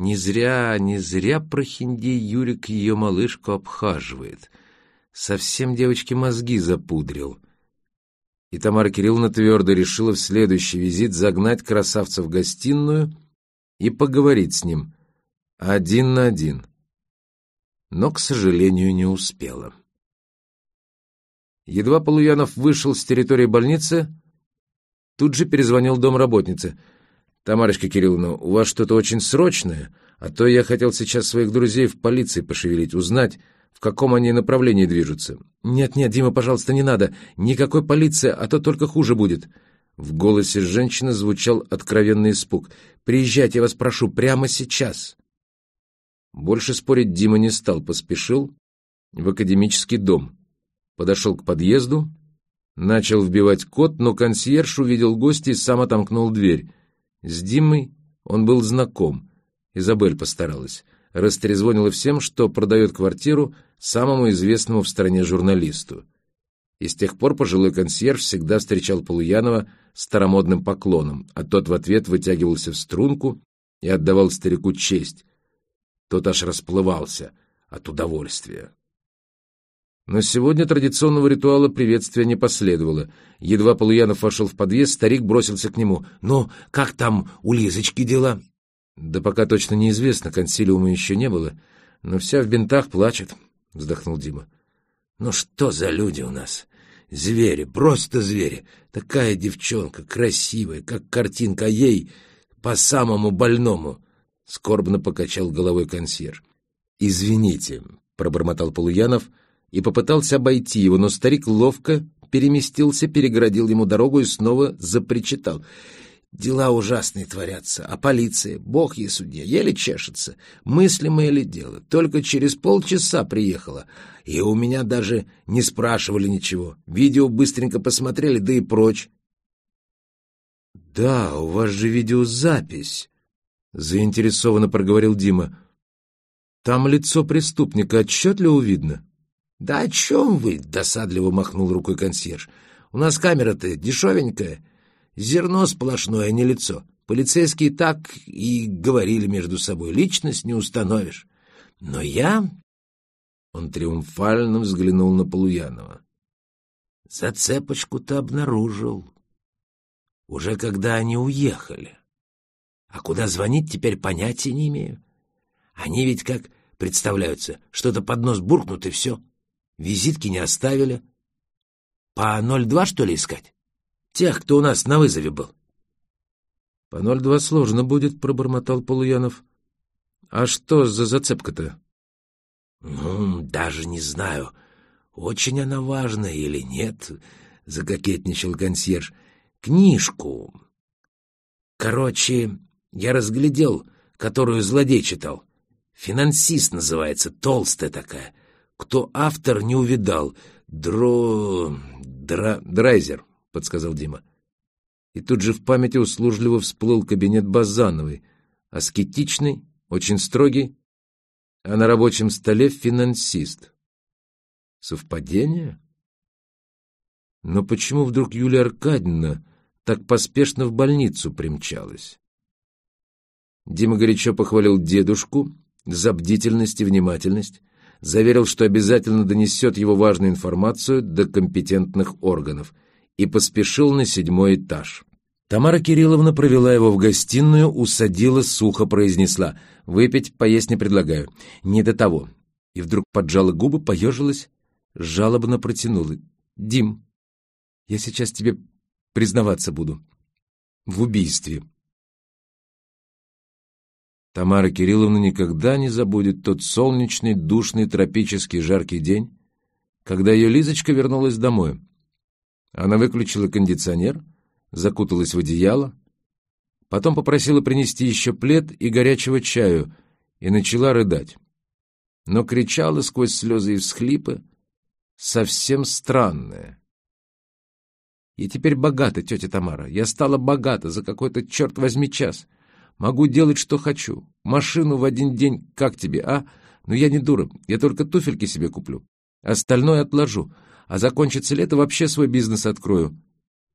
Не зря, не зря прохиндей Юрик ее малышку обхаживает. Совсем девочке мозги запудрил. И Тамара Кирилловна твердо решила в следующий визит загнать красавца в гостиную и поговорить с ним один на один. Но, к сожалению, не успела. Едва Полуянов вышел с территории больницы, тут же перезвонил домработнице. «Тамарочка Кирилловна, у вас что-то очень срочное, а то я хотел сейчас своих друзей в полиции пошевелить, узнать, в каком они направлении движутся. «Нет-нет, Дима, пожалуйста, не надо. Никакой полиции, а то только хуже будет». В голосе женщины звучал откровенный испуг. «Приезжайте, я вас прошу, прямо сейчас». Больше спорить Дима не стал, поспешил в академический дом. Подошел к подъезду, начал вбивать код, но консьерж увидел гостя и сам отомкнул дверь. С Димой он был знаком. Изабель постаралась растрезвонила всем, что продает квартиру самому известному в стране журналисту. И с тех пор пожилой консьерж всегда встречал Полуянова старомодным поклоном, а тот в ответ вытягивался в струнку и отдавал старику честь. Тот аж расплывался от удовольствия. Но сегодня традиционного ритуала приветствия не последовало. Едва Полуянов вошел в подъезд, старик бросился к нему. «Ну, как там у Лизочки дела?» Да пока точно неизвестно, консилиума еще не было, но вся в бинтах плачет, — вздохнул Дима. Ну что за люди у нас? Звери, просто звери. Такая девчонка, красивая, как картинка, ей по самому больному, — скорбно покачал головой консьерж. «Извините», — пробормотал Полуянов и попытался обойти его, но старик ловко переместился, перегородил ему дорогу и снова запричитал — Дела ужасные творятся, а полиция, бог ей судья, еле чешется. Мыслимое ли дело? Только через полчаса приехала, и у меня даже не спрашивали ничего. Видео быстренько посмотрели, да и прочь. — Да, у вас же видеозапись, — заинтересованно проговорил Дима. — Там лицо преступника отчетливо видно. — Да о чем вы? — досадливо махнул рукой консьерж. — У нас камера-то дешевенькая. Зерно сплошное, а не лицо. Полицейские так и говорили между собой. Личность не установишь. Но я... Он триумфально взглянул на Полуянова. Зацепочку-то обнаружил. Уже когда они уехали. А куда звонить, теперь понятия не имею. Они ведь как представляются, что-то под нос буркнут и все. Визитки не оставили. По 02, что ли, искать? Тех, кто у нас на вызове был. — По ноль два сложно будет, — пробормотал Полуянов. — А что за зацепка-то? — Ну, даже не знаю, очень она важная или нет, — закокетничал консьерж. — Книжку. Короче, я разглядел, которую злодей читал. Финансист называется, толстая такая. Кто автор, не увидал. Дро... Дра... Драйзер. — подсказал Дима. И тут же в памяти услужливо всплыл кабинет Базановой, аскетичный, очень строгий, а на рабочем столе финансист. Совпадение? Но почему вдруг Юлия Аркадьевна так поспешно в больницу примчалась? Дима горячо похвалил дедушку за бдительность и внимательность, заверил, что обязательно донесет его важную информацию до компетентных органов — и поспешил на седьмой этаж. Тамара Кирилловна провела его в гостиную, усадила, сухо произнесла «Выпить, поесть не предлагаю. Не до того». И вдруг поджала губы, поежилась, жалобно протянула. «Дим, я сейчас тебе признаваться буду. В убийстве». Тамара Кирилловна никогда не забудет тот солнечный, душный, тропический, жаркий день, когда ее Лизочка вернулась домой. Она выключила кондиционер, закуталась в одеяло, потом попросила принести еще плед и горячего чаю и начала рыдать. Но кричала сквозь слезы и всхлипы совсем странное. «Я теперь богата, тетя Тамара. Я стала богата за какой-то, черт возьми, час. Могу делать, что хочу. Машину в один день, как тебе, а? Но я не дура, я только туфельки себе куплю. Остальное отложу. А закончится лето, вообще свой бизнес открою.